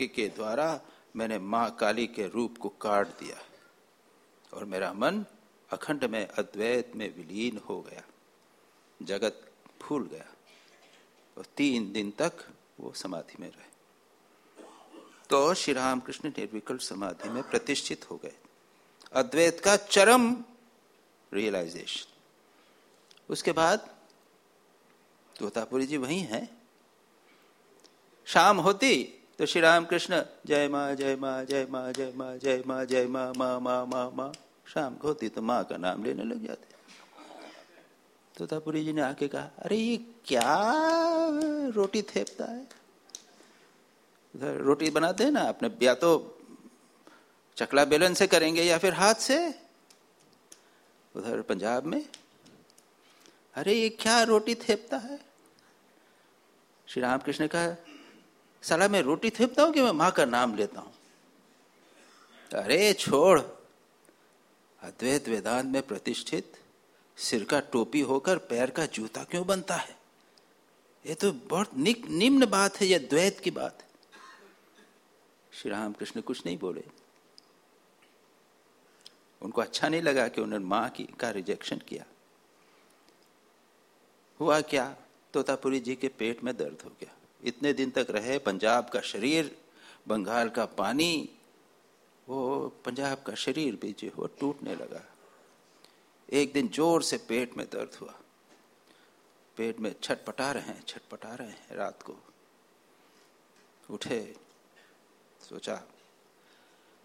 वाक्य के द्वारा मैंने माँ काली के रूप को काट दिया और मेरा मन अखंड में, अद्वैत में विलीन हो गया। जगत फूल गया और तीन दिन तक वो समाधि में रहे। तो श्री रामकृष्ण निर्विकल्प समाधि में प्रतिष्ठित हो गए। अद्वैत का चरम रियलाइजेशन उसके बाद तोतापुरी जी वही हैं। शाम होती तो श्री राम कृष्ण जय माँ जय माँ जय माँ जय माँ जय माँ जय माँ माँ माँ माँ माँ। शाम को होती तो माँ का नाम लेने लग जाते। तोतापुरी जी ने आके कहा, अरे, ये क्या रोटी थेपता है? उधर रोटी बनाते हैं ना, अपने या तो चकला बेलन से करेंगे या फिर हाथ से। उधर पंजाब में, अरे, ये क्या रोटी थेपता है? श्री राम रामकृष्ण का साला मैं रोटी थेपता हूँ कि मैं माँ का नाम लेता हूँ? अरे छोड़। अद्वैत वेदांत में प्रतिष्ठित सिर का टोपी होकर पैर का जूता क्यों बनता है? ये तो बहुत निम्न बात है यह द्वैत की बात श्री रामकृष्ण कुछ नहीं बोले। उनको अच्छा नहीं लगा कि उन्होंने माँ की का रिजेक्शन किया। हुआ क्या? तोतापुरी जी के पेट में दर्द हो गया। इतने दिन तक रहे, पंजाब का शरीर, बंगाल का पानी, वो पंजाब का शरीर भी जो वो टूटने लगा। एक दिन ज़ोर से पेट में दर्द हुआ। पेट में छटपटा रहे हैं, छटपटा रहे हैं रात को। उठे, सोचा,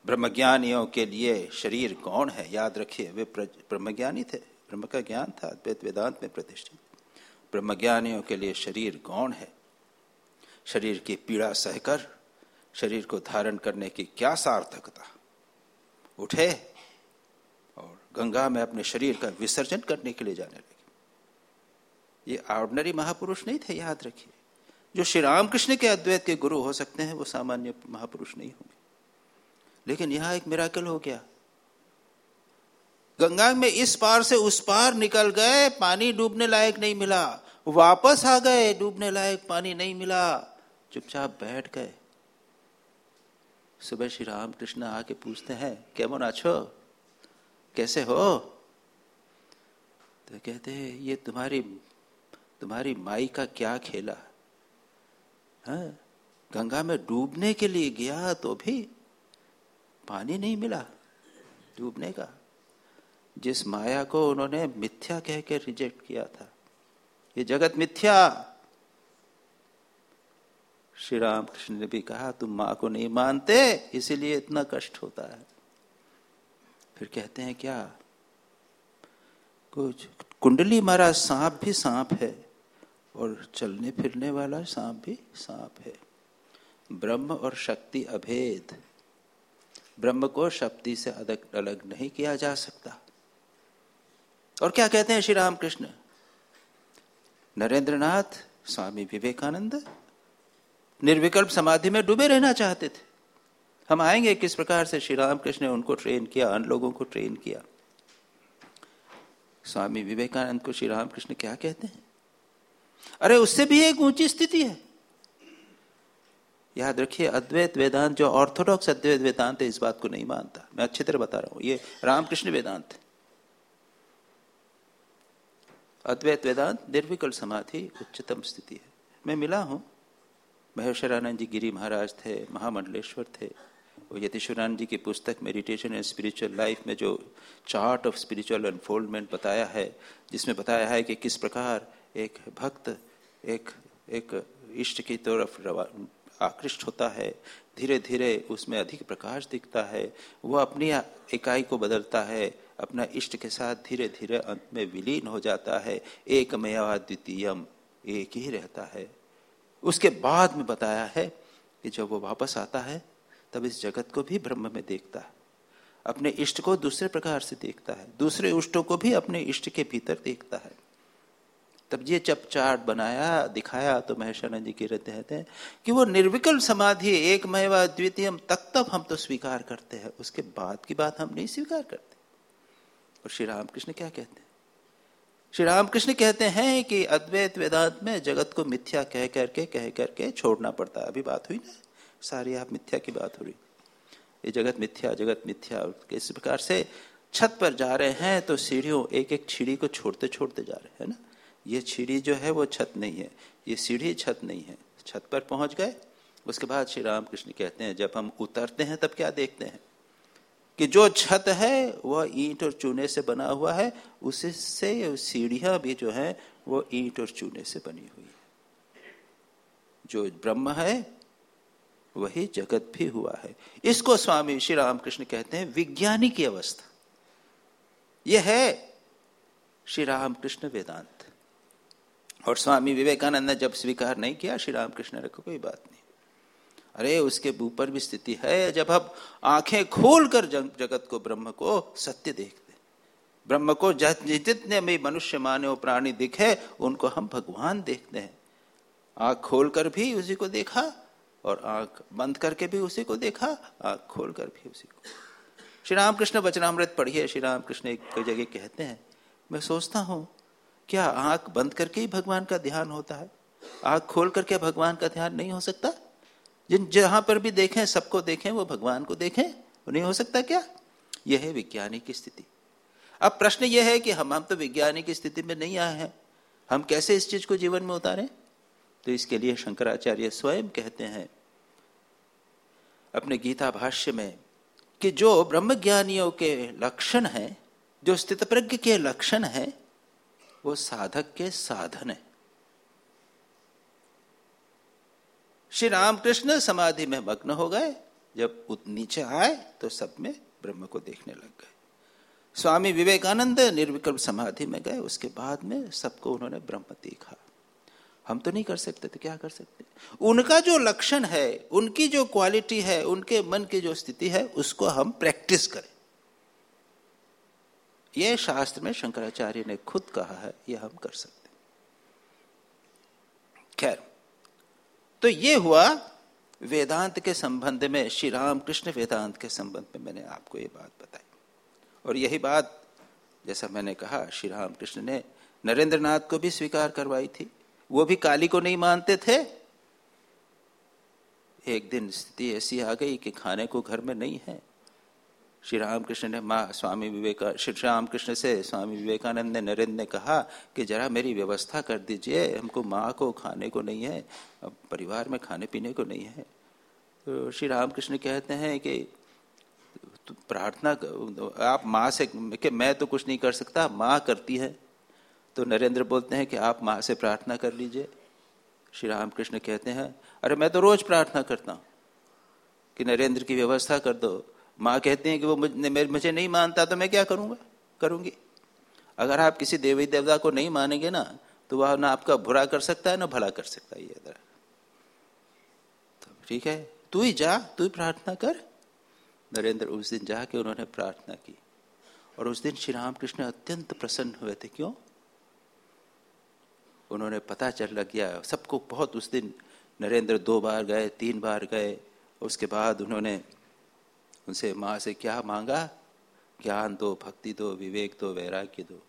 ब्रह्मज्ञानियों के लिए शरीर कौन है? याद रखिए, वे ब्रह्मज्ञानी थे। ब्रह्म का ज्ञान था, अद्वैत वेदांत में प्रतिष्ठित। ब्रह्मज्ञानियों के लिए शरीर कौन है? शरीर की पीड़ा सहकर शरीर को धारण करने की क्या सार्थकता? उठे और गंगा में अपने शरीर का विसर्जन करने के लिए जाने लगे। ये ऑर्डनरी महापुरुष नहीं थे, याद रखिए। जो श्री रामकृष्ण के अद्वैत के गुरु हो सकते हैं, वो सामान्य महापुरुष नहीं होंगे। लेकिन यहाँ एक मिराकल हो गया। गंगा में इस पार से उस पार निकल गए, पानी डूबने लायक नहीं मिला। वापस आ गए, डूबने लायक पानी नहीं मिला। चुपचाप बैठ गए। सुबह श्री राम कृष्ण आके पूछते हैं कैमन आछो कैसे हो? तो कहते हैं, ये तुम्हारी तुम्हारी माई का क्या खेला? है हाँ? गंगा में डूबने के लिए गया तो भी पानी नहीं मिला डूबने का। जिस माया को उन्होंने मिथ्या कह के रिजेक्ट किया था, ये जगत मिथ्या। श्री राम कृष्ण ने भी कहा, तुम माँ को नहीं मानते, इसीलिए इतना कष्ट होता है। फिर कहते हैं, क्या? कुछ कुंडली मारा सांप भी सांप है और चलने फिरने वाला सांप भी सांप है। ब्रह्म और शक्ति अभेद। ब्रह्म को शक्ति से अलग अलग नहीं किया जा सकता। और क्या कहते हैं श्री रामकृष्ण? नरेंद्रनाथ, स्वामी विवेकानंद निर्विकल्प समाधि में डूबे रहना चाहते थे। हम आएँगे किस प्रकार से श्री रामकृष्ण ने उनको ट्रेन किया, अन्य लोगों को ट्रेन किया। स्वामी विवेकानंद को श्री रामकृष्ण क्या कहते हैं? अरे, उससे भी एक ऊँची स्थिति है। याद रखिए, अद्वैत वेदांत, जो ऑर्थोडॉक्स अद्वैत वेदांत है, इस बात को नहीं मानता। मैं अच्छी तरह बता रहा हूँ, ये रामकृष्ण वेदांत अद्वैत वेदांत निर्विकल समाधि, उच्चतम स्थिति है। मैं मिला हूँ। महेश्वरानंद जी गिरी महाराज थे, महामंडलेश्वर थे। वो यतीश्वरानंद जी की पुस्तक मेडिटेशन एंड स्पिरिचुअल लाइफ में जो चार्ट ऑफ़ स्पिरिचुअल अनफोल्डमेंट बताया है, जिसमें बताया है कि किस प्रकार एक भक्त, एक एक इष्ट की तरफ़ आकृष्ट होता है धीरे धीरे उसमें अधिक प्रकाश दिखता है, वह अपनी इकाई को बदलता है, अपना इष्ट के साथ धीरे धीरे अंत में विलीन हो जाता है एक मया द्वितीयम एक ही रहता है। उसके बाद में बताया है कि जब वो वापस आता है, तब इस जगत को भी ब्रह्म में देखता है। अपने इष्ट को दूसरे प्रकार से देखता है। दूसरे इष्टों को भी अपने इष्ट के भीतर देखता है। तब ये जब चार्ट बनाया, दिखाया तो महेशानंद जी की रहते हैं कि वो निर्विकल्प समाधि एक मयवा द्वितीयम तक तब हम तो स्वीकार करते हैं। उसके बाद की बात हम नहीं स्वीकार करते। और श्री रामकृष्ण क्या कहते हैं? श्री रामकृष्ण कहते हैं कि अद्वैत वेदांत में जगत को मिथ्या कह करके कह करके छोड़ना पड़ता है। अभी बात हुई ना? सारी आप मिथ्या की बात हो रही। ये जगत मिथ्या जगत मिथ्या इस प्रकार से छत पर जा रहे हैं तो सीढ़ियों एक एक सीढ़ी को छोड़ते छोड़ते जा रहे हैं ना? ये सीढ़ी जो है, वो छत नहीं है। ये सीढ़ी छत नहीं है। छत पर पहुँच गए। उसके बाद श्री रामकृष्ण कहते हैं, जब हम उतरते हैं, तब क्या देखते हैं? कि जो छत है, वह ईंट और चूने से बना हुआ है। उसी से सीढ़ियाँ भी जो है, वो ईंट और चूने से बनी हुई है। जो ब्रह्म है, वही जगत भी हुआ है। इसको स्वामी श्री रामकृष्ण कहते हैं विज्ञानी की अवस्था। यह है श्री रामकृष्ण वेदांत। और स्वामी विवेकानंद ने जब स्वीकार नहीं किया, श्री रामकृष्ण ने कोई बात नहीं। अरे, उसके ऊपर भी स्थिति है, जब हम आँखें खोलकर जगत को, ब्रह्म को सत्य देखते ब्रह्म को जितने भी मनुष्य माने और प्राणी दिखे, उनको हम भगवान देखते हैं। आँख खोलकर भी उसी को देखा, और आँख बंद करके भी उसी को देखा, आँख खोलकर भी उसी को। श्री रामकृष्ण वचनामृत पढ़िए श्री रामकृष्ण एक जगह कहते हैं, मैं सोचता हूँ, क्या आँख बंद करके ही भगवान का ध्यान होता है? आँख खोल करके भगवान का ध्यान नहीं हो सकता? जिन जहाँ पर भी देखें, सबको देखें, वो भगवान को देखें वो नहीं हो सकता क्या? यह है विज्ञानी की स्थिति। अब प्रश्न यह है कि हम हम तो विज्ञानी की स्थिति में नहीं आए हैं। हम कैसे इस चीज़ को जीवन में उतारें? तो इसके लिए शंकराचार्य स्वयं कहते हैं, अपने गीता भाष्य में, कि जो ब्रह्म ज्ञानियों के लक्षण है, जो स्थित प्रज्ञ के लक्षण है, वो साधक के साधन है। श्री रामकृष्ण समाधि में मग्न हो गए। जब नीचे आए तो सब में ब्रह्म को देखने लग गए। स्वामी विवेकानंद निर्विकल्प समाधि में गए। उसके बाद में सबको उन्होंने ब्रह्म देखा। हम तो नहीं कर सकते तो क्या कर सकते? उनका जो लक्षण है, उनकी जो क्वालिटी है, उनके मन की जो स्थिति है, उसको हम प्रैक्टिस करें। यह शास्त्र में शंकराचार्य ने खुद कहा है यह हम कर सकते खैर तो ये हुआ वेदांत के संबंध में, श्री राम कृष्ण वेदांत के संबंध में मैंने आपको ये बात बताई। और यही बात, जैसा मैंने कहा, श्री राम कृष्ण ने नरेंद्र नाथ को भी स्वीकार करवाई थी। वो भी काली को नहीं मानते थे। एक दिन स्थिति ऐसी आ गई कि खाने को घर में नहीं है। श्री रामकृष्ण ने माँ स्वामी विवेका, श्री रामकृष्ण से स्वामी विवेकानंद ने नरेंद्र ने कहा कि जरा मेरी व्यवस्था कर दीजिए, हमको माँ को खाने को नहीं है, अब परिवार में खाने पीने को नहीं है। तो श्री रामकृष्ण कहते हैं कि प्रार्थना आप माँ से कि मैं तो कुछ नहीं कर सकता, माँ करती है। तो नरेंद्र बोलते हैं कि आप माँ से प्रार्थना कर लीजिए। श्री रामकृष्ण कहते हैं, अरे मैं तो रोज प्रार्थना करता हूँ कि नरेंद्र की व्यवस्था कर दो। माँ कहते हैं कि वो मुझे नहीं मानता तो मैं क्या करूँगा? करूँगी। अगर आप किसी देवी देवता को नहीं मानेंगे ना तो वह ना आपका बुरा कर सकता है, ना भला कर सकता है ये तो ठीक है, तू ही जा, तू ही प्रार्थना कर। नरेंद्र उस दिन जाके उन्होंने प्रार्थना की। और उस दिन श्री रामकृष्ण अत्यंत प्रसन्न हुए थे। क्यों? उन्होंने पता चल लग गया, सबको बहुत उस दिन नरेंद्र दो बार गए, तीन बार गए, उसके बाद उन्होंने उनसे माँ से क्या मांगा? ज्ञान दो, भक्ति दो, विवेक दो, वैराग्य दो।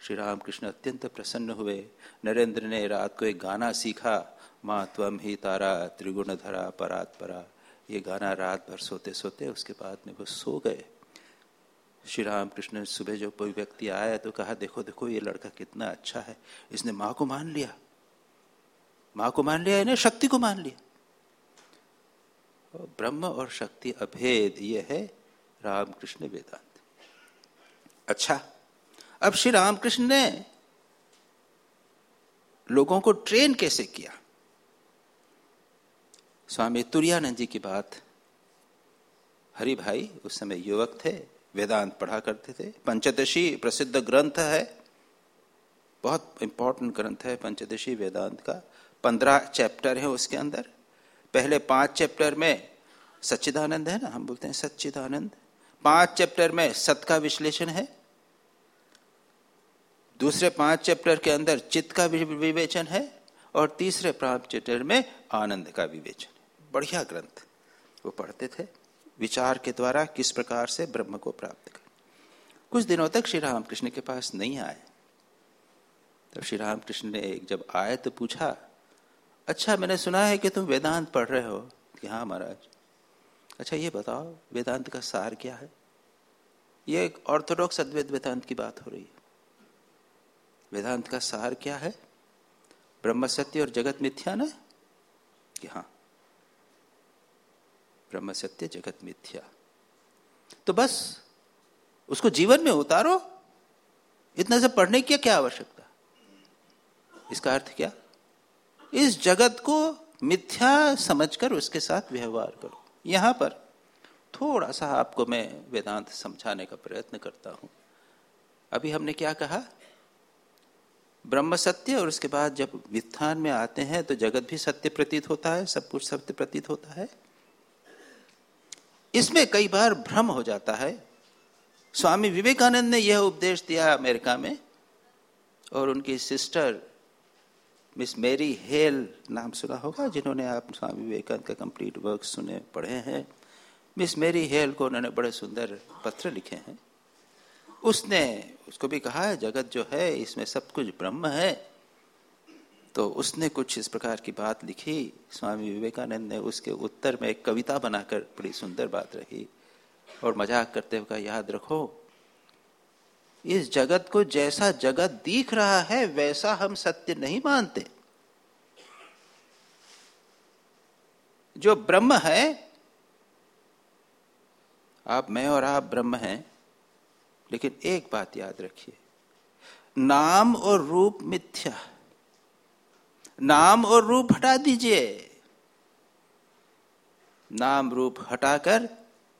श्री राम कृष्ण अत्यंत प्रसन्न हुए। नरेंद्र ने रात को एक गाना सीखा। माँ त्वम ही तारा त्रिगुण धरा परात परा। ये गाना रात भर सोते सोते उसके बाद में वो सो गए। श्री राम कृष्ण सुबह जो कोई व्यक्ति आया तो कहा, देखो देखो, ये लड़का कितना अच्छा है। इसने माँ को मान लिया। माँ को मान लिया, इन्हें शक्ति को मान लिया। ब्रह्म और शक्ति अभेद, ये है रामकृष्ण वेदांत। अच्छा अब श्री रामकृष्ण ने लोगों को ट्रेन कैसे किया? स्वामी तुरानंद जी की बात, हरि भाई, उस समय युवक थे, वेदांत पढ़ा करते थे। पंचदशी प्रसिद्ध ग्रंथ है, बहुत इंपॉर्टेंट ग्रंथ है पंचदशी वेदांत का, पंद्रह चैप्टर है उसके अंदर। पहले पाँच चैप्टर में सच्चिदानंद है ना? हम बोलते हैं सच्चिदानंद। पाँच चैप्टर में सत का विश्लेषण है। दूसरे पाँच चैप्टर के अंदर चित्त का विवेचन है और तीसरे पाँच चैप्टर में आनंद का विवेचन। बढ़िया ग्रंथ। वो पढ़ते थे। विचार के द्वारा किस प्रकार से ब्रह्म को प्राप्त कर। कुछ दिनों तक श्री रामकृष्ण के पास नहीं आए। तब श्री रामकृष्ण ने जब आए तो पूछा अच्छा मैंने सुना है कि तुम वेदांत पढ़ रहे हो। कि हाँ महाराज। अच्छा ये बताओ, वेदांत का सार क्या है? ये एक ऑर्थोडॉक्स अद्वैत वेदांत की बात हो रही है। वेदांत का सार क्या है? ब्रह्म सत्य और जगत मिथ्या ना? कि हाँ। ब्रह्म सत्य, जगत मिथ्या। तो बस, उसको जीवन में उतारो। इतना से पढ़ने की क्या आवश्यकता? इसका अर्थ क्या? इस जगत को मिथ्या समझकर उसके साथ व्यवहार करो। यहाँ पर थोड़ा सा आपको मैं वेदांत समझाने का प्रयत्न करता हूँ। अभी हमने क्या कहा? ब्रह्म सत्य और उसके बाद जब वित्थान में आते हैं तो जगत भी सत्य प्रतीत होता है, सब कुछ सत्य प्रतीत होता है। इसमें कई बार भ्रम हो जाता है। स्वामी विवेकानंद ने यह उपदेश दिया अमेरिका में और उनकी सिस्टर मिस मेरी हेल नाम सुना होगा, जिन्होंने आप स्वामी विवेकानंद का कंप्लीट वर्क सुने, पढ़े हैं। मिस मेरी हेल को उन्होंने बड़े सुंदर पत्र लिखे हैं। उसने, उसको भी कहा है जगत जो है, इसमें सब कुछ ब्रह्म है। तो उसने कुछ इस प्रकार की बात लिखी। स्वामी विवेकानंद ने उसके उत्तर में एक कविता बनाकर बड़ी सुंदर बात रही। और मज़ाक करते हुए कहा, याद रखो इस जगत को जैसा जगत दिख रहा है, वैसा हम सत्य नहीं मानते। जो ब्रह्म है, आप, मैं और आप ब्रह्म हैं, लेकिन एक बात याद रखिए। नाम और रूप मिथ्या। नाम और रूप हटा दीजिए। नाम रूप हटाकर,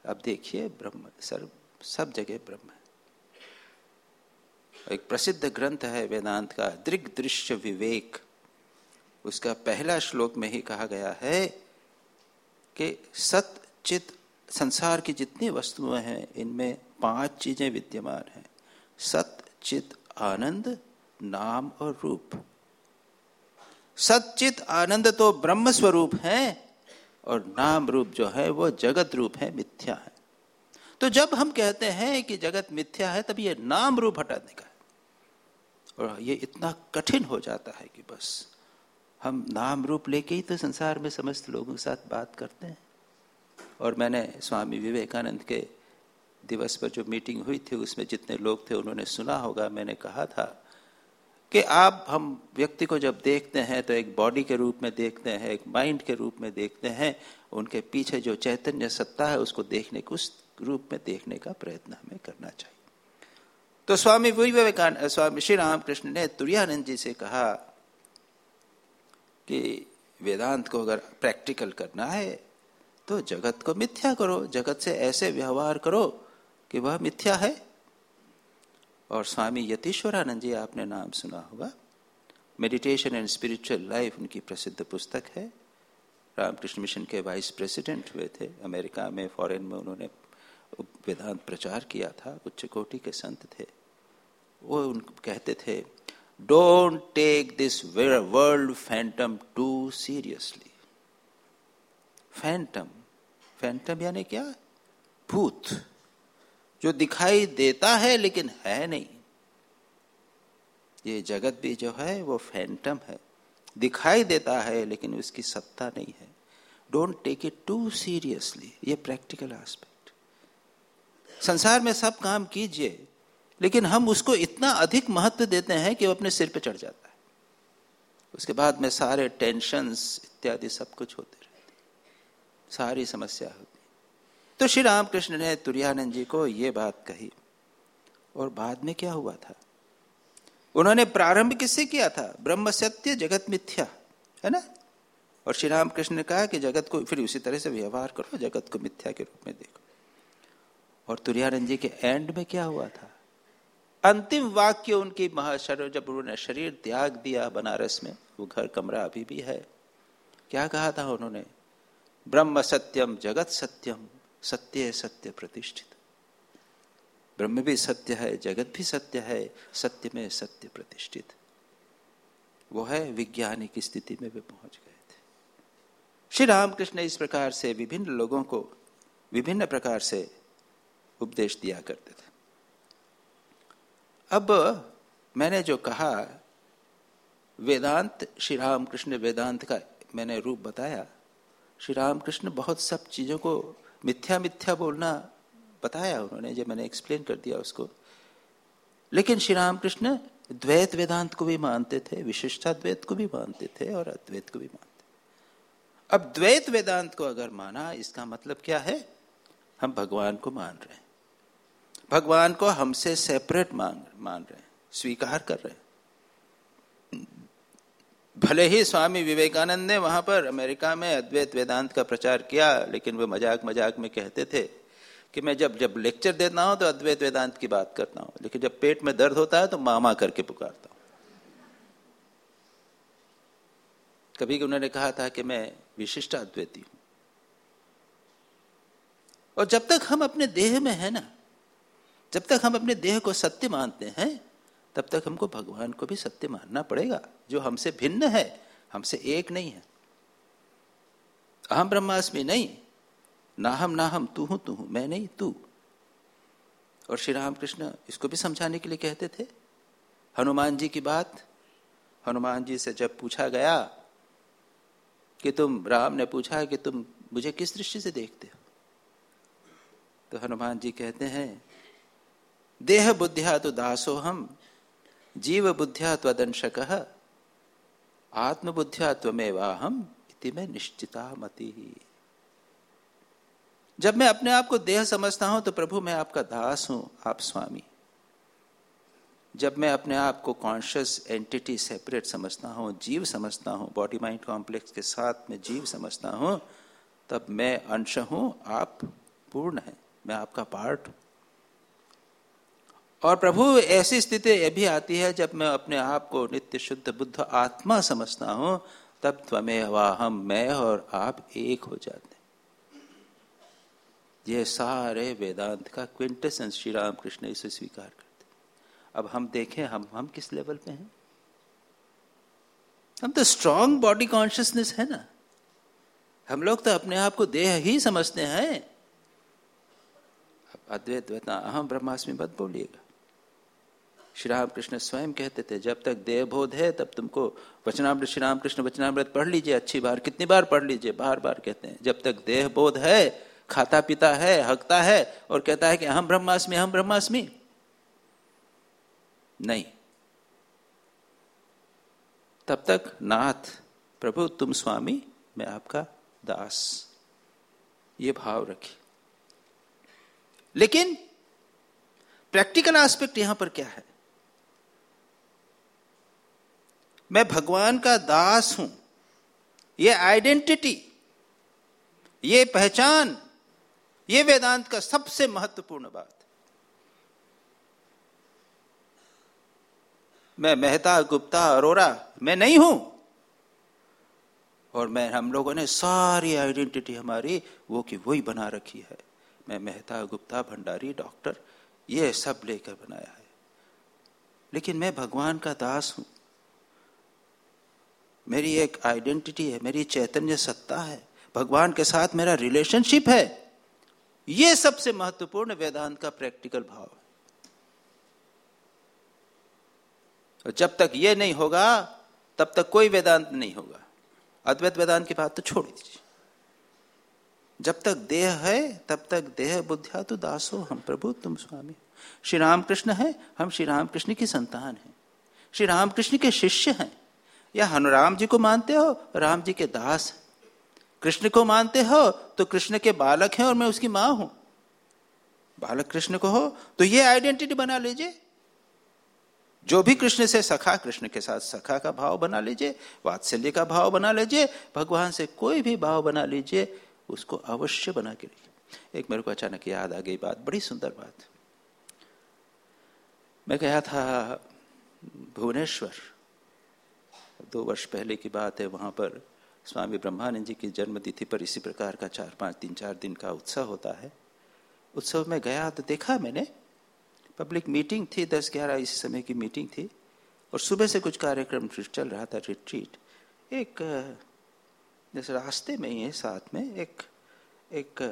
अब देखिए ब्रह्म सर सब जगह ब्रह्म है। एक प्रसिद्ध ग्रंथ है वेदांत का दृग दृश्य विवेक। उसका पहला श्लोक में ही कहा गया है कि सत, चित, संसार की जितनी वस्तुएँ हैं, इनमें पाँच चीज़ें विद्यमान हैं। सत, चित, आनंद, नाम और रूप। सचित आनंद तो ब्रह्म स्वरूप है और नाम रूप जो है वो जगत रूप है, मिथ्या है। तो जब हम कहते हैं कि जगत मिथ्या है, तब ये नाम रूप हटाने का और ये इतना कठिन हो जाता है कि बस हम नाम रूप लेके ही तो संसार में समस्त लोगों के साथ बात करते हैं। और मैंने स्वामी विवेकानंद के दिवस पर जो मीटिंग हुई थी, उसमें जितने लोग थे उन्होंने सुना होगा, मैंने कहा था कि आप, हम व्यक्ति को जब देखते हैं तो एक बॉडी के रूप में देखते हैं, एक माइंड के रूप में देखते हैं, उनके पीछे जो चैतन्य सत्ता है उसको देखने को उस रूप में देखने का प्रयत्न हमें करना चाहिए। तो स्वामी विवेकानंद स्वामी श्री रामकृष्ण ने तुरानंद जी से कहा कि वेदांत को अगर प्रैक्टिकल करना है तो जगत को मिथ्या करो। जगत से ऐसे व्यवहार करो कि वह मिथ्या है। और स्वामी यतीश्वरानंद जी, आपने नाम सुना होगा। मेडिटेशन एंड स्पिरिचुअल लाइफ उनकी प्रसिद्ध पुस्तक है। रामकृष्ण मिशन के वाइस प्रेसिडेंट हुए थे। अमेरिका में, फॉरेन में उन्होंने वेदांत प्रचार किया था। उच्च कोटि के संत थे। वो उन कहते थे don't take this world phantom too seriously phantom phantom यानी क्या? भूत, जो दिखाई देता है लेकिन है नहीं। ये जगत भी जो है, वो फैंटम है। दिखाई देता है लेकिन उसकी सत्ता नहीं है। Don't take it too seriously ये प्रैक्टिकल एस्पेक्ट संसार में सब काम कीजिए। लेकिन हम उसको इतना अधिक महत्व देते हैं कि वो अपने सिर पे चढ़ जाता है। उसके बाद में सारे टेंशन्स इत्यादि सब कुछ होते रहते सारी समस्या होती तो श्री रामकृष्ण ने तुरानंद जी को ये बात कही। और बाद में क्या हुआ था? उन्होंने प्रारंभ किससे किया था? ब्रह्म सत्य, जगत मिथ्या, है ना? और श्री रामकृष्ण ने कहा कि जगत को फिर उसी तरह से व्यवहार करो, जगत को मिथ्या के रूप में देखो। और तुरानंद जी के एंड में क्या हुआ था? अंतिम वाक्य उनकी महाशर, जब उन्होंने शरीर त्याग दिया बनारस में, वो घर कमरा अभी भी है। क्या कहा था उन्होंने? ब्रह्म सत्यम, जगत सत्यम, सत्य सत्य प्रतिष्ठित। ब्रह्म भी सत्य है, जगत भी सत्य है, सत्य में सत्य प्रतिष्ठित। वो है विज्ञानी की स्थिति में वे पहुँच गए थे। श्री रामकृष्ण इस प्रकार से विभिन्न लोगों को विभिन्न प्रकार से उपदेश दिया करते थे। अब मैंने जो कहा, वेदांत, श्री रामकृष्ण वेदांत का मैंने रूप बताया। श्री रामकृष्ण बहुत सब चीज़ों को मिथ्या मिथ्या बोलना बताया उन्होंने, जब मैंने एक्सप्लेन कर दिया उसको। लेकिन श्री राम कृष्ण द्वैत वेदांत को भी मानते थे विशिष्टाद्वैत को भी मानते थे और अद्वैत को भी मानते अब द्वैत वेदांत को अगर माना, इसका मतलब क्या है? हम भगवान को मान रहे हैं। भगवान को हमसे सेपरेट मान मान रहे हैं, स्वीकार कर रहे हैं। भले ही स्वामी विवेकानंद ने वहाँ पर अमेरिका में अद्वैत वेदांत का प्रचार किया, लेकिन वे मज़ाक मज़ाक में कहते थे कि मैं जब जब लेक्चर देता हूँ तो अद्वैत वेदांत की बात करता हूँ, लेकिन जब पेट में दर्द होता है तो मामा करके पुकारता हूँ। कभी उन्होंने कहा था कि मैं विशिष्ट अद्वैती हूँ। और जब तक हम अपने देह में है ना जब तक हम अपने देह को सत्य मानते हैं, तब तक हमको भगवान को भी सत्य मानना पड़ेगा। जो हमसे भिन्न है, हमसे एक नहीं है। अहम ब्रह्मास्मि नहीं। ना हम ना हम, तू हूँ तू हूँ, मैं नहीं, तू। और श्री रामकृष्ण इसको भी समझाने के लिए कहते थे। हनुमान जी की बात, हनुमान जी से जब पूछा गया कि तुम, राम ने पूछा कि तुम मुझे किस दृष्टि से देखते हो? तो हनुमान जी कहते हैं देह बुद्धिया तो दासो हम जीव बुद्धिया त्वदंशक आत्मबुद्धिया त्वमेवाहम इति में निश्चिता मति जब मैं अपने आप को देह समझता हूँ तो प्रभु मैं आपका दास हूँ, आप स्वामी। जब मैं अपने आप को कॉन्शियस एंटिटी सेपरेट समझता हूँ, जीव समझता हूँ बॉडी माइंड कॉम्प्लेक्स के साथ में जीव समझता हूँ, तब मैं अंश हूँ, आप पूर्ण है, मैं आपका पार्ट हूँ। और प्रभु, ऐसी स्थिति यह भी आती है, जब मैं अपने आप को नित्य शुद्ध बुद्ध आत्मा समझता हूँ, तब त्वमे हम मैं और आप एक हो जाते ये सारे वेदांत का क्विंटेसेंस श्री राम कृष्ण इसे स्वीकार करते अब हम देखें, हम हम किस लेवल पे हैं? हम तो स्ट्रांग बॉडी कॉन्शियसनेस है ना? हम लोग तो अपने आप को देह ही समझते हैं। अद्वैत अहम ब्रह्मास्मि मत बोलिएगा। श्री रामकृष्ण स्वयं कहते थे, जब तक देह बोध है, तब तुमको वचनामृत श्री रामकृष्ण वचनामृत पढ़ लीजिए, अच्छी बार, कितनी बार पढ़ लीजिए बार बार कहते हैं, जब तक देह बोध है, खाता पीता है हकता है, और कहता है कि हम ब्रह्मास्मि हम ब्रह्मास्मि? नहीं। तब तक, नाथ, प्रभु, तुम स्वामी, मैं आपका दास। ये भाव रखिए लेकिन प्रैक्टिकल एस्पेक्ट यहाँ पर क्या है? मैं भगवान का दास हूँ। ये आइडेंटिटी, ये पहचान, ये वेदांत का सबसे महत्वपूर्ण बात। मैं मेहता गुप्ता अरोरा, मैं नहीं हूँ। और मैं, हम लोगों ने सारी आइडेंटिटी हमारी, वो की वही बना रखी है। मैं मेहता गुप्ता भंडारी, डॉक्टर, ये सब लेकर बनाया है। लेकिन मैं भगवान का दास हूँ। मेरी एक आइडेंटिटी है, मेरी चैतन्य सत्ता है, भगवान के साथ मेरा रिलेशनशिप है। यह सबसे महत्वपूर्ण वेदांत का प्रैक्टिकल भाव है। और जब तक ये नहीं होगा, तब तक कोई वेदांत नहीं होगा। अद्वैत वेदांत की बात तो छोड़ दीजिए। जब तक देह है, तब तक देह बुद्धिया तो दासो, हम प्रभु, तुम स्वामी। श्री रामकृष्ण है, हम श्री रामकृष्ण की संतान हैं। श्री रामकृष्ण के शिष्य हैं या हनुराम जी को मानते हो? राम जी के दास कृष्ण को मानते हो तो कृष्ण के बालक हैं और मैं उसकी माँ हूँ। बालक कृष्ण को हो तो ये आइडेंटिटी बना लीजिए। जो भी कृष्ण से सखा, कृष्ण के साथ सखा का भाव बना लीजिए, वात्सल्य का भाव बना लीजिए, भगवान से कोई भी भाव बना लीजिए, उसको अवश्य बना के लीजिए एक मेरे को अचानक याद आ गई बात, बड़ी सुंदर बात। मैं गया था भुवनेश्वर। दो वर्ष पहले की बात है, वहाँ पर स्वामी ब्रह्मानंद जी की जन्म तिथि पर इसी प्रकार का चार पाँच तीन चार दिन का उत्सव होता है। उत्सव में गया तो देखा मैंने। पब्लिक मीटिंग थी, दस ग्यारह इस समय की मीटिंग थी और सुबह से कुछ कार्यक्रम चल रहा था रिट्रीट एक, जैसे रास्ते में ही है, साथ में एक एक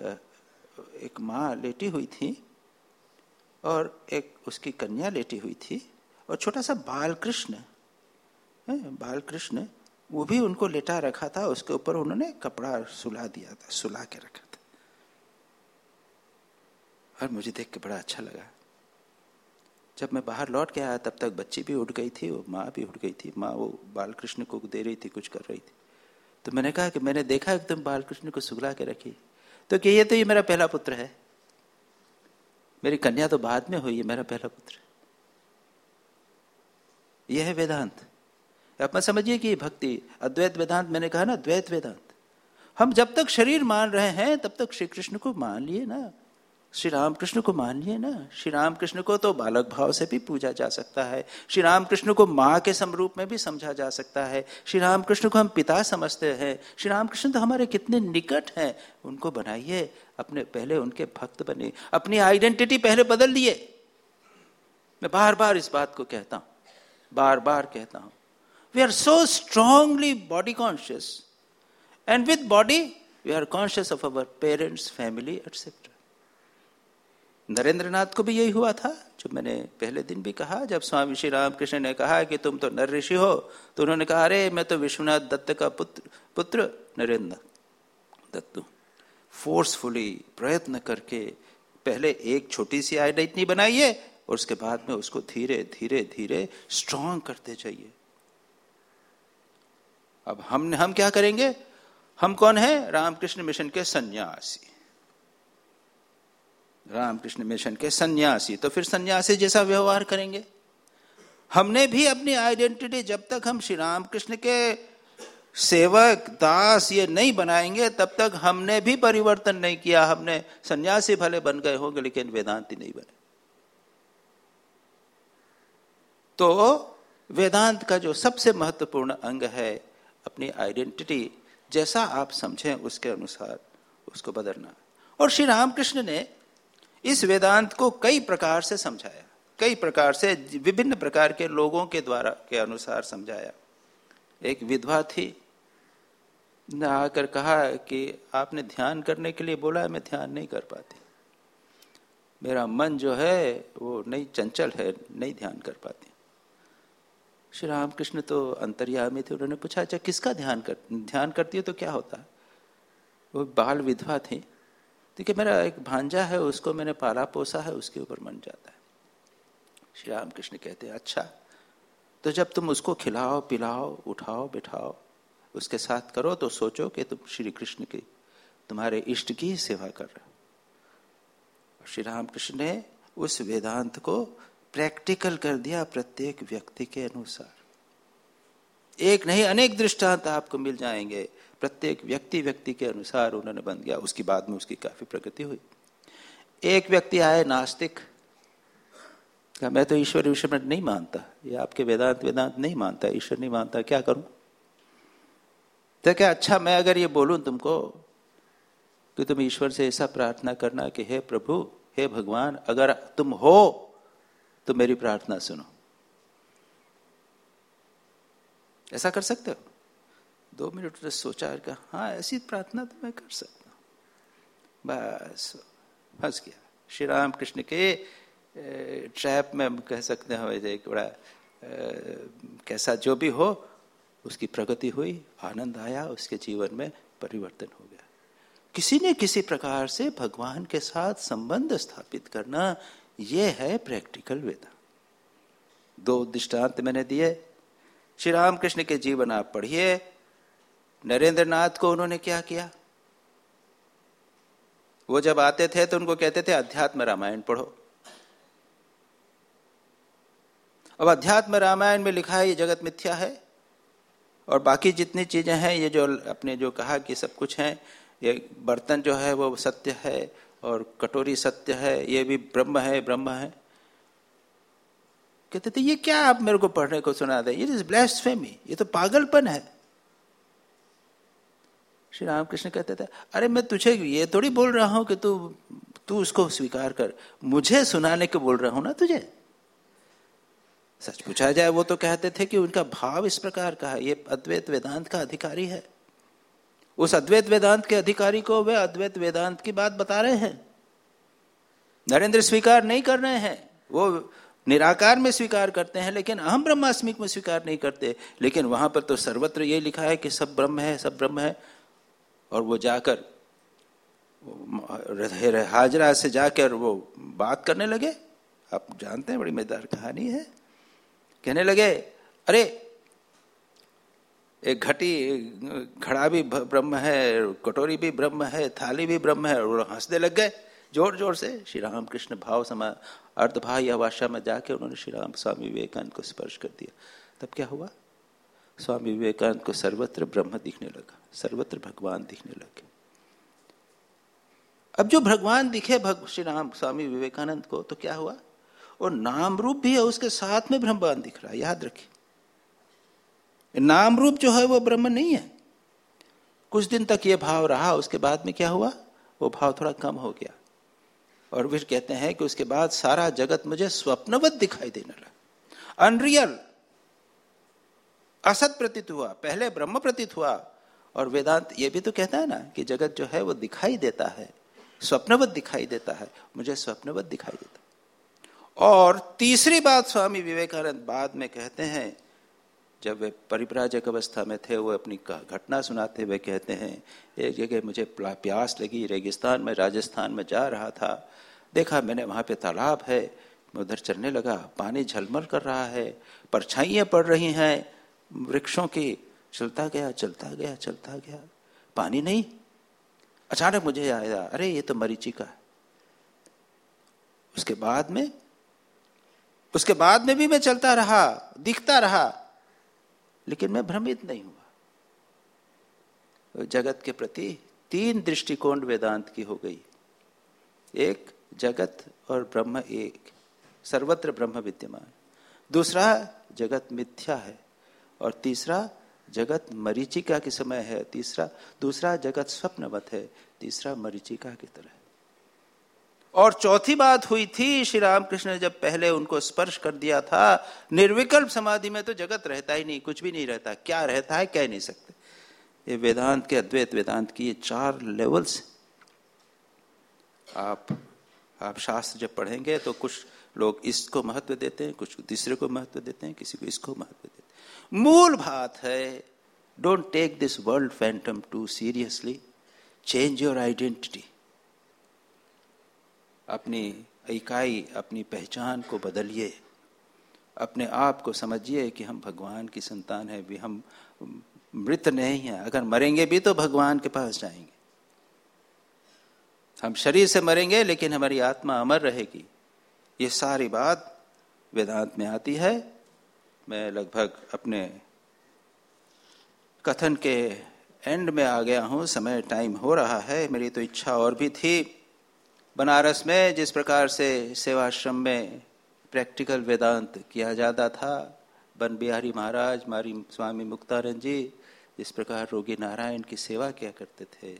एक माँ लेटी हुई थी और एक उसकी कन्या लेटी हुई थी और छोटा सा बाल कृष्ण बाल कृष्ण वो भी उनको लेटा रखा था, उसके ऊपर उन्होंने कपड़ा सुला दिया था, सुला के रखा था। और मुझे देख के बड़ा अच्छा लगा। जब मैं बाहर लौट के आया, तब तक बच्ची भी उठ गई थी, वो माँ भी उठ गई थी। माँ वो बालकृष्ण को दे रही थी, कुछ कर रही थी। तो मैंने कहा कि मैंने देखा कि तुम बालकृष्ण को सुगला के रखी। तो कि ये तो ये मेरा पहला पुत्र है। मेरी कन्या तो बाद में हुई है मेरा पहला पुत्र यह है वेदांत। आप मैं समझिए कि भक्ति, अद्वैत वेदांत, मैंने कहा ना, द्वैत वेदांत। हम जब तक शरीर मान रहे हैं, तब तक श्री कृष्ण को मान लिए ना। श्री रामकृष्ण को मान लिए ना। श्री रामकृष्ण को तो बालक भाव से भी पूजा जा सकता है। श्री राम कृष्ण को माँ के समरूप में भी समझा जा सकता है। श्री रामकृष्ण को हम पिता समझते हैं। श्री रामकृष्ण तो हमारे कितने निकट हैं। उनको बनाइए, अपने, पहले उनके भक्त बने अपनी आइडेंटिटी पहले बदल लिए मैं बार बार इस बात को कहता हूँ। बार बार कहता हूँ। We are so strongly body conscious and with body we are conscious of our parents family etcetera Narendra Nath को भी यही हुआ था, जो मैंने पहले दिन भी कहा, जब स्वामी श्री रामकृष्ण ने कहा कि तुम तो नर ऋषि हो तो उन्होंने कहा, अरे, मैं तो विश्वनाथ दत्त का पुत्र पुत्र नरेंद्र दत्त. फोर्सफुली प्रयत्न करके पहले एक छोटी सी आइडेंटिटी बनाइए, और उसके बाद में उसको धीरे धीरे धीरे स्ट्रांग करते जाइए। अब हम हम क्या करेंगे? हम कौन है? रामकृष्ण मिशन के सन्यासी। रामकृष्ण मिशन के सन्यासी। तो फिर सन्यासी जैसा व्यवहार करेंगे। हमने भी अपनी आइडेंटिटी जब तक हम श्री रामकृष्ण के सेवक, दास ये नहीं बनाएँगे, तब तक हमने भी परिवर्तन नहीं किया। हमने सन्यासी भले बन गए होंगे, लेकिन वेदांति नहीं बने। तो वेदांत का जो सबसे महत्वपूर्ण अंग है अपनी आइडेंटिटी जैसा आप समझें उसके अनुसार उसको बदलना। और श्री रामकृष्ण ने इस वेदांत को कई प्रकार से समझाया, कई प्रकार से विभिन्न प्रकार के लोगों के द्वारा के अनुसार समझाया। एक विधवा थी, ने आकर कहा कि आपने ध्यान करने के लिए बोला है मैं ध्यान नहीं कर पाती। मेरा मन जो है, वो नहीं चंचल है, नहीं ध्यान कर पाती। श्री रामकृष्ण तो अंतर्यामी थे, उन्होंने पूछा अच्छा किसका ध्यान कर, ध्यान करती है तो क्या होता? है वो बाल विधवा थी। देखिए मेरा एक भांजा है, उसको मैंने पाला पोसा है, उसके ऊपर मन जाता है। श्री राम कृष्ण कहते हैं अच्छा तो जब तुम उसको खिलाओ, पिलाओ, उठाओ, बिठाओ, उसके साथ करो तो सोचो कि तुम श्री कृष्ण की, तुम्हारे इष्ट की सेवा कर रहे हो। श्री राम कृष्ण ने उस वेदांत को प्रैक्टिकल कर दिया प्रत्येक व्यक्ति के अनुसार। एक नहीं, अनेक दृष्टांत आपको मिल जाएँगे। प्रत्येक व्यक्ति व्यक्ति के अनुसार उन्होंने बन गया, उसकी बाद में उसकी काफ़ी प्रगति हुई। एक व्यक्ति आए नास्तिक क्या मैं तो ईश्वर ईश्वर में नहीं मानता, ये आपके वेदांत वेदांत नहीं मानता, ईश्वर नहीं मानता, क्या करूँ? तो क्या अच्छा मैं अगर ये बोलूँ तुमको कि तुम ईश्वर से ऐसा प्रार्थना करना कि हे प्रभु, हे भगवान, अगर तुम हो तो मेरी प्रार्थना सुनो। ऐसा कर सकते हो? दो मिनट तो सोचा कहा हाँ ऐसी प्रार्थना तो मैं कर सकता हूँ। बस, फंस गया। श्री राम कृष्ण के ट्रैप में हम कह सकते हैं एक बड़ा कैसा जो भी हो, उसकी प्रगति हुई, आनंद आया, उसके जीवन में परिवर्तन हो गया। किसी ने किसी प्रकार से भगवान के साथ संबंध स्थापित करना यह है प्रैक्टिकल वेदा। दो दृष्टांत मैंने दिए। श्री रामकृष्ण के जीवन आप पढ़िए। नरेंद्र नाथ को उन्होंने क्या किया? वो जब आते थे तो उनको कहते थे, अध्यात्म रामायण पढ़ो। अब अध्यात्म रामायण में लिखा है, ये जगत मिथ्या है। और बाकी जितनी चीज़ें हैं, ये जो अपने जो कहा कि सब कुछ है, ये बर्तन जो है वो सत्य है और कटोरी सत्य है, ये भी ब्रह्म है ब्रह्म है। कहते थे, ये क्या आप मेरे को पढ़ने को सुना दे? ये इज़ ब्लेस्ड फेमी ये तो पागलपन है। श्री रामकृष्ण कहते थे, अरे मैं तुझे ये थोड़ी बोल रहा हूँ कि तू तू उसको स्वीकार कर। मुझे सुनाने के बोल रहा हूँ ना तुझे? सच पूछा जाए, वो तो कहते थे कि उनका भाव इस प्रकार का है। ये अद्वैत वेदांत का अधिकारी है। उस अद्वैत वेदांत के अधिकारी को वे अद्वैत वेदांत की बात बता रहे हैं। नरेंद्र स्वीकार नहीं कर रहे हैं। वो निराकार में स्वीकार करते हैं, लेकिन अहम ब्रह्मास्मिक में स्वीकार नहीं करते। लेकिन वहाँ पर तो सर्वत्र ये लिखा है कि सब ब्रह्म है, सब ब्रह्म है। और वो जाकर हाजरा से जाकर वो बात करने लगे। आप जानते हैं, बड़ी मज़ेदार कहानी है। कहने लगे, अरे एक घटी, घड़ा भी ब्रह्म है, कटोरी भी ब्रह्म है, थाली भी ब्रह्म है, और हंसने लग गए ज़ोर ज़ोर से। श्री राम कृष्ण भाव समा अर्धभा या भाषा में जाके उन्होंने श्री राम स्वामी विवेकानंद को स्पर्श कर दिया। तब क्या हुआ? स्वामी विवेकानंद को सर्वत्र ब्रह्म दिखने लगा, सर्वत्र भगवान दिखने लगे। अब जो भगवान दिखे भग श्री राम स्वामी विवेकानंद को तो क्या हुआ? और नाम रूप भी है, उसके साथ में ब्रह्मांड दिख रहा है, याद रखिए। नाम रूप जो है वो ब्रह्म नहीं है। कुछ दिन तक ये भाव रहा, उसके बाद में क्या हुआ? वो भाव थोड़ा कम हो गया। और फिर कहते हैं कि उसके बाद सारा जगत मुझे स्वप्नवत दिखाई देने लगा। अनरियल, असत प्रतीत हुआ, पहले ब्रह्म प्रतीत हुआ। और वेदांत ये भी तो कहता है ना कि जगत जो है वो दिखाई देता है, स्वप्नवत दिखाई देता है, मुझे स्वप्नवत दिखाई देता और तीसरी बात स्वामी विवेकानंद बाद में कहते हैं जब वे परिप्राजक अवस्था में थे, वो अपनी घटना सुनाते हुए कहते हैं एक जगह मुझे प्यास लगी, रेगिस्तान में, राजस्थान में जा रहा था। देखा मैंने वहाँ पे तालाब है। मैं उधर चलने लगा। पानी झलमल कर रहा है। परछाइयाँ पड़ रही हैं। वृक्षों की चलता गया चलता गया चलता गया। पानी नहीं? अचानक मुझे आया, अरे, ये तो मरीचिका है। उसके बाद में? उसके बाद में भी मैं चलता रहा, दिखता रहा। लेकिन मैं भ्रमित नहीं हुआ। जगत के प्रति तीन दृष्टिकोण वेदांत की हो गई। एक, जगत और ब्रह्म एक, सर्वत्र ब्रह्म विद्यमान। दूसरा, जगत मिथ्या है, और तीसरा, जगत मरीचिका के समय है, तीसरा, दूसरा, जगत स्वप्नवत है, तीसरा, मरीचिका की तरह। और चौथी बात हुई थी, श्री रामकृष्ण ने जब पहले उनको स्पर्श कर दिया था, निर्विकल्प समाधि में तो जगत रहता ही नहीं, कुछ भी नहीं रहता, क्या रहता है कह नहीं सकते। ये वेदांत के अद्वैत वेदांत की ये चार लेवल्स आप आप शास्त्र जब पढ़ेंगे तो कुछ लोग इसको महत्व देते हैं, कुछ तीसरे को महत्व देते हैं, किसी को इसको महत्व देते हैं। मूल बात है don't take this world phantom too seriously change your identity अपनी इकाई, अपनी पहचान को बदलिए। अपने आप को समझिए कि हम भगवान की संतान है, भी हम मृत नहीं है। अगर मरेंगे भी तो भगवान के पास जाएँगे। हम शरीर से मरेंगे, लेकिन हमारी आत्मा अमर रहेगी। ये सारी बात वेदांत में आती है। मैं लगभग अपने कथन के एंड में आ गया हूँ। समय टाइम हो रहा है। मेरी तो इच्छा और भी थी। बनारस में जिस प्रकार से सेवाश्रम में प्रैक्टिकल वेदांत किया जाता था बन बिहारी महाराज, मारी स्वामी मुक्तानंद जी, जिस प्रकार रोगी नारायण की सेवा किया करते थे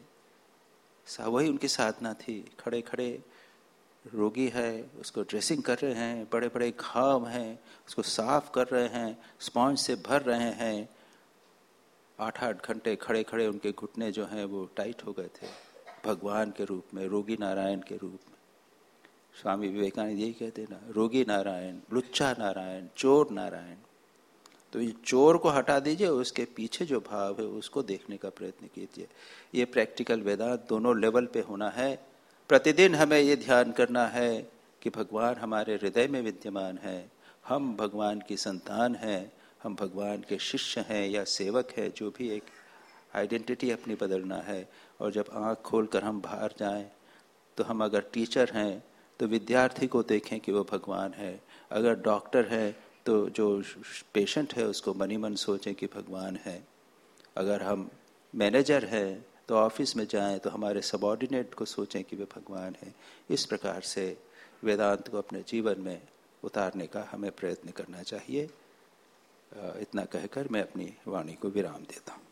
वही उनकी साधना थी। खड़े खड़े रोगी है, उसको ड्रेसिंग कर रहे हैं बड़े बड़े घाव हैं, उसको साफ़ कर रहे हैं स्पॉन्ज से भर रहे हैं। आठ आठ घंटे खड़े खड़े उनके घुटने जो हैं वो टाइट हो गए थे। भगवान के रूप में, रोगी नारायण के रूप में। स्वामी विवेकानंद यही कहते ना, रोगी नारायण, लुच्चा नारायण, चोर नारायण। तो ये चोर को हटा दीजिए, उसके पीछे जो भाव है, उसको देखने का प्रयत्न कीजिए। ये प्रैक्टिकल वेदांत दोनों लेवल पे होना है। प्रतिदिन हमें ये ध्यान करना है कि भगवान हमारे हृदय में विद्यमान है। हम भगवान की संतान हैं, हम भगवान के शिष्य हैं या सेवक हैं, जो भी एक आइडेंटिटी अपनी बदलना है। और जब आँख खोल कर हम बाहर जाएँ तो हम अगर टीचर हैं तो विद्यार्थी को देखें कि वो भगवान है। अगर डॉक्टर है तो जो पेशेंट है, उसको मनी मन सोचें कि भगवान है। अगर हम मैनेजर हैं तो ऑफ़िस में जाएँ तो हमारे सबॉर्डिनेट को सोचें कि वे भगवान हैं। इस प्रकार से वेदांत को अपने जीवन में उतारने का हमें प्रयत्न करना चाहिए। इतना कहकर मैं अपनी वाणी को विराम देता हूँ।